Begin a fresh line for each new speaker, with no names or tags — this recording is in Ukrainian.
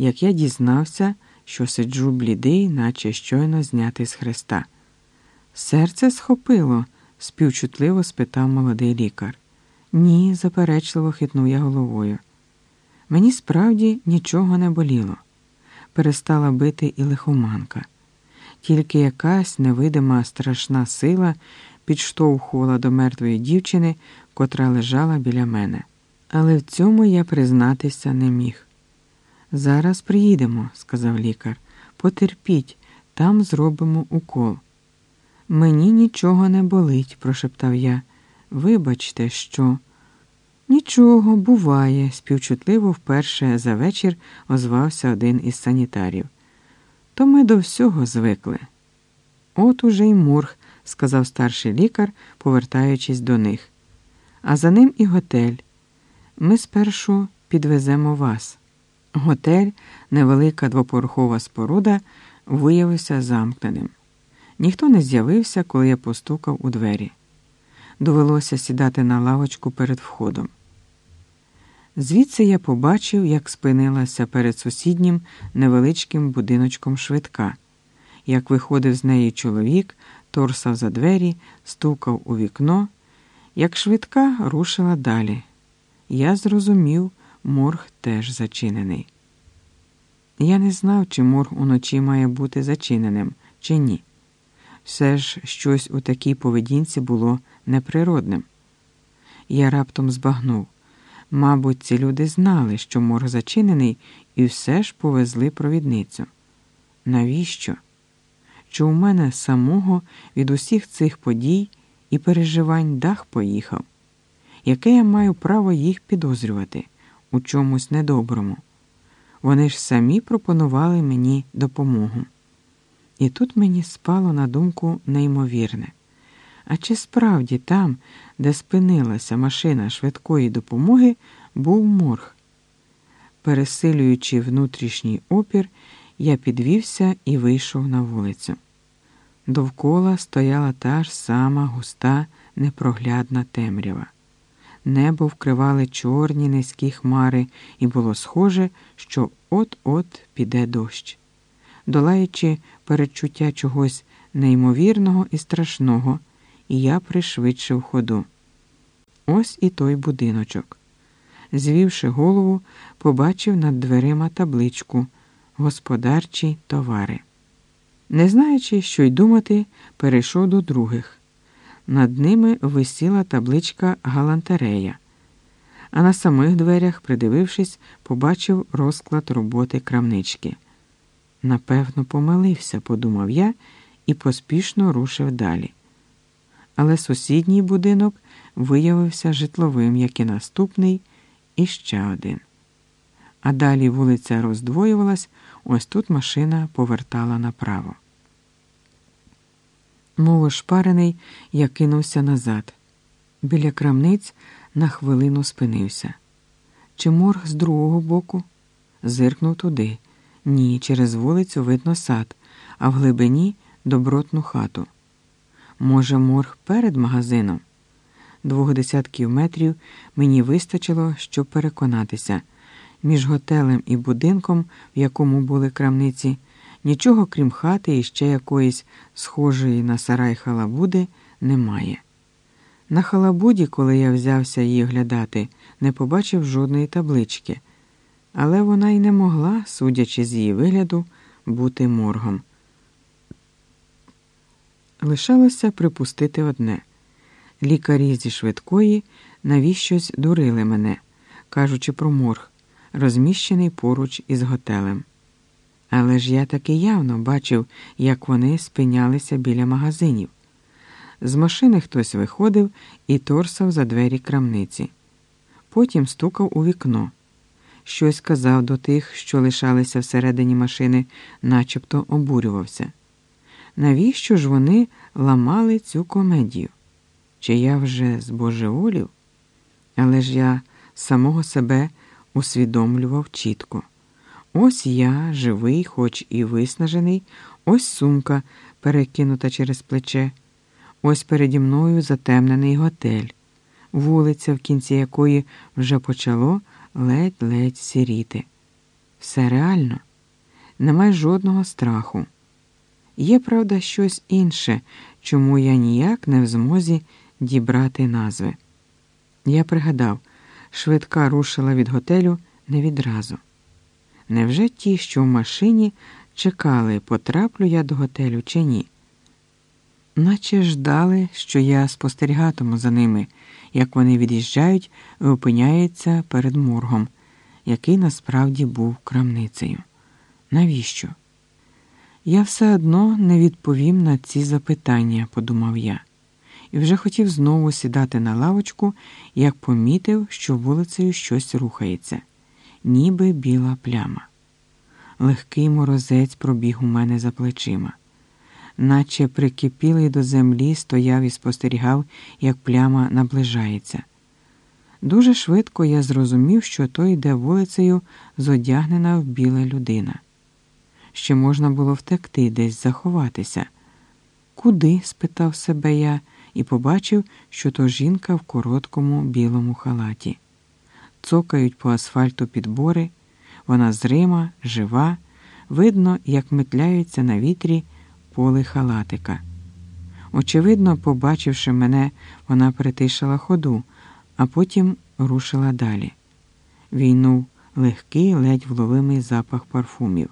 як я дізнався, що сиджу блідий, наче щойно знятий з хреста. Серце схопило? співчутливо спитав молодий лікар. Ні, заперечливо хитнув я головою. Мені справді нічого не боліло. Перестала бити і лихоманка. Тільки якась невидима страшна сила підштовхувала до мертвої дівчини, котра лежала біля мене. Але в цьому я признатися не міг. Зараз приїдемо, сказав лікар. Потерпіть, там зробимо укол. Мені нічого не болить, прошептав я. Вибачте, що. Нічого, буває, співчутливо вперше за вечір озвався один із санітарів. То ми до всього звикли. От уже й мург, сказав старший лікар, повертаючись до них. А за ним і готель. Ми спершу підвеземо вас. Готель, невелика двоповерхова споруда, виявився замкненим. Ніхто не з'явився, коли я постукав у двері. Довелося сідати на лавочку перед входом. Звідси я побачив, як спинилася перед сусіднім невеличким будиночком швидка, як виходив з неї чоловік, торсав за двері, стукав у вікно, як швидка рушила далі. Я зрозумів, морг теж зачинений. Я не знав, чи морг уночі має бути зачиненим, чи ні. Все ж щось у такій поведінці було неприродним. Я раптом збагнув. Мабуть, ці люди знали, що морг зачинений, і все ж повезли провідницю. Навіщо? Чи у мене самого від усіх цих подій і переживань дах поїхав? Яке я маю право їх підозрювати у чомусь недоброму? Вони ж самі пропонували мені допомогу. І тут мені спало на думку неймовірне. А чи справді там, де спинилася машина швидкої допомоги, був морг? Пересилюючи внутрішній опір, я підвівся і вийшов на вулицю. Довкола стояла та ж сама густа, непроглядна темрява. Небо вкривали чорні низькі хмари, і було схоже, що от-от піде дощ. Долаючи передчуття чогось неймовірного і страшного, я пришвидшив ходу. Ось і той будиночок. Звівши голову, побачив над дверима табличку Господарчі товари. Не знаючи, що й думати, перейшов до других. Над ними висіла табличка Галантерея, а на самих дверях, придивившись, побачив розклад роботи крамнички. Напевно, помилився, подумав я і поспішно рушив далі. Але сусідній будинок виявився житловим, як і наступний, і ще один. А далі вулиця роздвоювалась, ось тут машина повертала направо. Мов ошпарений, я кинувся назад. Біля крамниць на хвилину спинився. Чи морг з другого боку? Зиркнув туди. Ні, через вулицю видно сад, а в глибині добротну хату. Може, морг перед магазином? Двох десятків метрів мені вистачило, щоб переконатися. Між готелем і будинком, в якому були крамниці, нічого крім хати і ще якоїсь схожої на сарай халабуди, немає. На халабуді, коли я взявся її оглядати, не побачив жодної таблички, але вона й не могла, судячи з її вигляду, бути моргом. Лишалося припустити одне лікарі зі швидкої навіщось дурили мене, кажучи про морг, розміщений поруч із готелем. Але ж я таки явно бачив, як вони спинялися біля магазинів. З машини хтось виходив і торсав за двері крамниці. Потім стукав у вікно. Щось казав до тих, що лишалися всередині машини, начебто обурювався. Навіщо ж вони ламали цю комедію? Чи я вже збожеволів? Але ж я самого себе усвідомлював чітко. Ось я, живий, хоч і виснажений, ось сумка, перекинута через плече, ось переді мною затемнений готель, вулиця, в кінці якої вже почало ледь-ледь сіріти. Все реально, немає жодного страху. Є, правда, щось інше, чому я ніяк не в змозі дібрати назви. Я пригадав, швидка рушила від готелю не відразу. Невже ті, що в машині чекали, потраплю я до готелю чи ні? Наче ждали, що я спостерігатиму за ними, як вони від'їжджають і опиняються перед моргом, який насправді був крамницею. Навіщо? Я все одно не відповім на ці запитання, подумав я, і вже хотів знову сідати на лавочку, як помітив, що вулицею щось рухається, ніби біла пляма. Легкий морозець пробіг у мене за плечима, наче прикипілий до землі, стояв і спостерігав, як пляма наближається. Дуже швидко я зрозумів, що то йде вулицею зодягнена в біле людина. Ще можна було втекти, десь заховатися. Куди? спитав себе я і побачив, що то жінка в короткому білому халаті. Цокають по асфальту підбори, вона зрима, жива, видно, як метляються на вітрі поли халатика. Очевидно, побачивши мене, вона притишила ходу, а потім рушила далі. Війнув легкий, ледь вловимий запах парфумів.